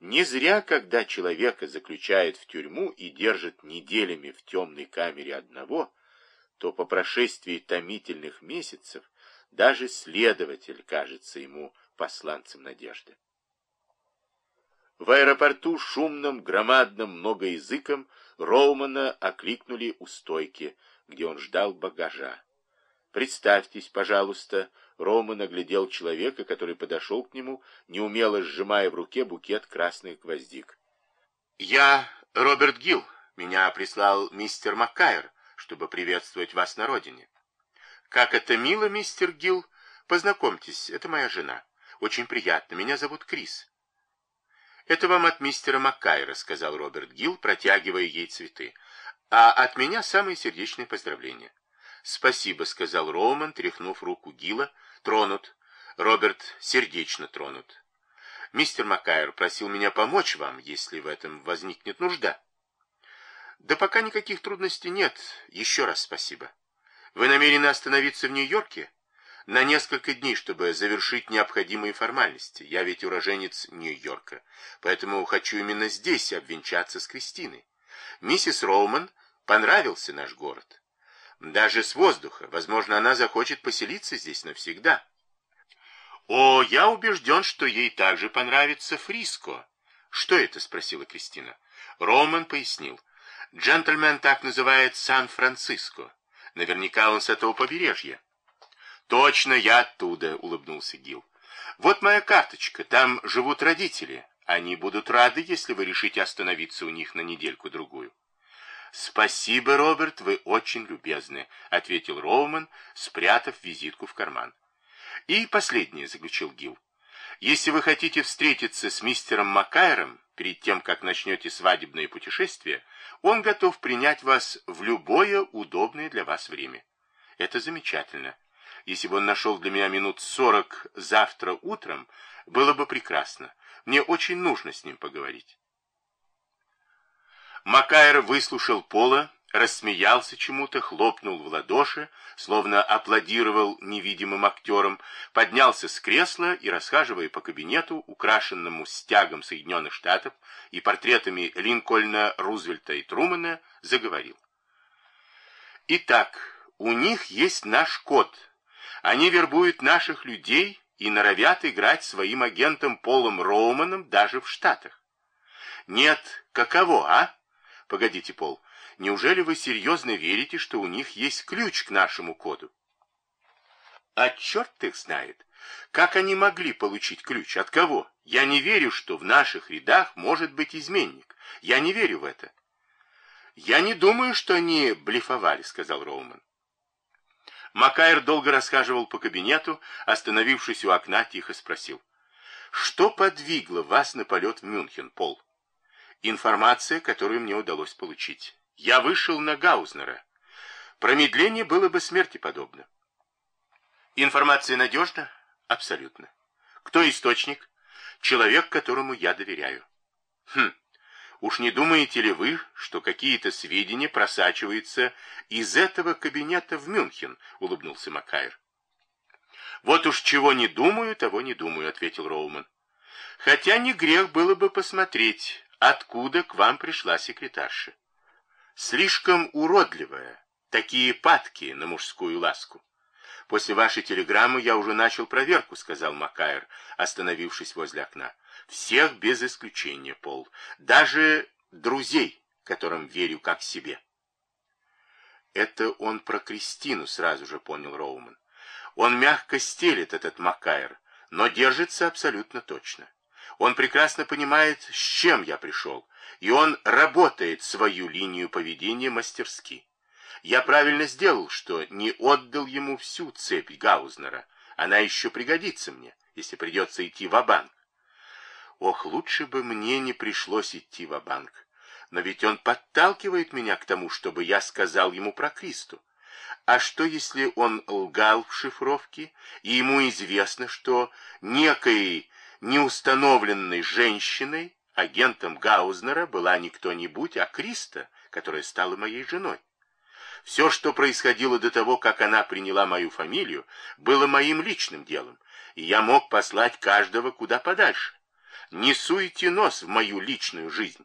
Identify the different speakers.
Speaker 1: Не зря, когда человека заключают в тюрьму и держат неделями в темной камере одного, то по прошествии томительных месяцев даже следователь кажется ему посланцем надежды. В аэропорту шумным, громадным, многоязыком Роумана окликнули у стойки, где он ждал багажа. «Представьтесь, пожалуйста», — Роуман оглядел человека, который подошел к нему, неумело сжимая в руке букет красных гвоздик. «Я Роберт Гилл. Меня прислал мистер Маккайр, чтобы приветствовать вас на родине». «Как это мило, мистер Гилл. Познакомьтесь, это моя жена. Очень приятно. Меня зовут Крис». «Это вам от мистера Маккайра», — сказал Роберт Гилл, протягивая ей цветы. «А от меня самые сердечные поздравления». «Спасибо», — сказал Роуман, тряхнув руку Гилла. «Тронут. Роберт сердечно тронут. Мистер Маккайр просил меня помочь вам, если в этом возникнет нужда». «Да пока никаких трудностей нет. Еще раз спасибо. Вы намерены остановиться в Нью-Йорке?» на несколько дней, чтобы завершить необходимые формальности. Я ведь уроженец Нью-Йорка, поэтому хочу именно здесь обвенчаться с Кристиной. Миссис Роуман понравился наш город. Даже с воздуха. Возможно, она захочет поселиться здесь навсегда. О, я убежден, что ей также понравится Фриско. Что это? Спросила Кристина. Роман пояснил. Джентльмен так называет Сан-Франциско. Наверняка он с этого побережья. «Точно я оттуда», — улыбнулся Гил. «Вот моя карточка, там живут родители. Они будут рады, если вы решите остановиться у них на недельку-другую». «Спасибо, Роберт, вы очень любезны», — ответил Роуман, спрятав визитку в карман. «И последнее», — заключил Гил. «Если вы хотите встретиться с мистером Маккайром перед тем, как начнете свадебное путешествие, он готов принять вас в любое удобное для вас время. Это замечательно. Если бы он нашел для меня минут сорок завтра утром, было бы прекрасно. Мне очень нужно с ним поговорить. Макайр выслушал Пола, рассмеялся чему-то, хлопнул в ладоши, словно аплодировал невидимым актерам, поднялся с кресла и, расхаживая по кабинету, украшенному стягом Соединенных Штатов и портретами Линкольна, Рузвельта и Трумэна, заговорил. «Итак, у них есть наш код», они вербуют наших людей и норовят играть своим агентом Полом Роуманом даже в Штатах. Нет, каково, а? Погодите, Пол, неужели вы серьезно верите, что у них есть ключ к нашему коду? А черт их знает. Как они могли получить ключ? От кого? Я не верю, что в наших рядах может быть изменник. Я не верю в это. Я не думаю, что они блефовали, сказал Роуман. Макайр долго расхаживал по кабинету, остановившись у окна, тихо спросил. «Что подвигло вас на полет в Мюнхен, Пол?» «Информация, которую мне удалось получить. Я вышел на Гаузнера. Промедление было бы смерти подобно». «Информация надежна?» «Абсолютно». «Кто источник?» «Человек, которому я доверяю». «Хм, Уж не думаете ли вы, что какие-то сведения просачиваются из этого кабинета в Мюнхен? Улыбнулся Макайр. Вот уж чего не думаю, того не думаю, ответил Роуман. Хотя не грех было бы посмотреть, откуда к вам пришла секретарша. Слишком уродливая, такие падки на мужскую ласку. После вашей телеграммы я уже начал проверку, сказал Макайр, остановившись возле окна. Всех без исключения, Пол. Даже друзей, которым верю как себе. Это он про Кристину, сразу же понял Роуман. Он мягко стелит этот Макайр, но держится абсолютно точно. Он прекрасно понимает, с чем я пришел, и он работает свою линию поведения мастерски. Я правильно сделал, что не отдал ему всю цепь Гаузнера. Она еще пригодится мне, если придется идти в банк Ох, лучше бы мне не пришлось идти в банк Но ведь он подталкивает меня к тому, чтобы я сказал ему про Кристу. А что, если он лгал в шифровке, и ему известно, что некой неустановленной женщиной, агентом Гаузнера, была не кто-нибудь, а Криста, которая стала моей женой? Все, что происходило до того, как она приняла мою фамилию, было моим личным делом, и я мог послать каждого куда подальше. Не суйте нос в мою личную жизнь.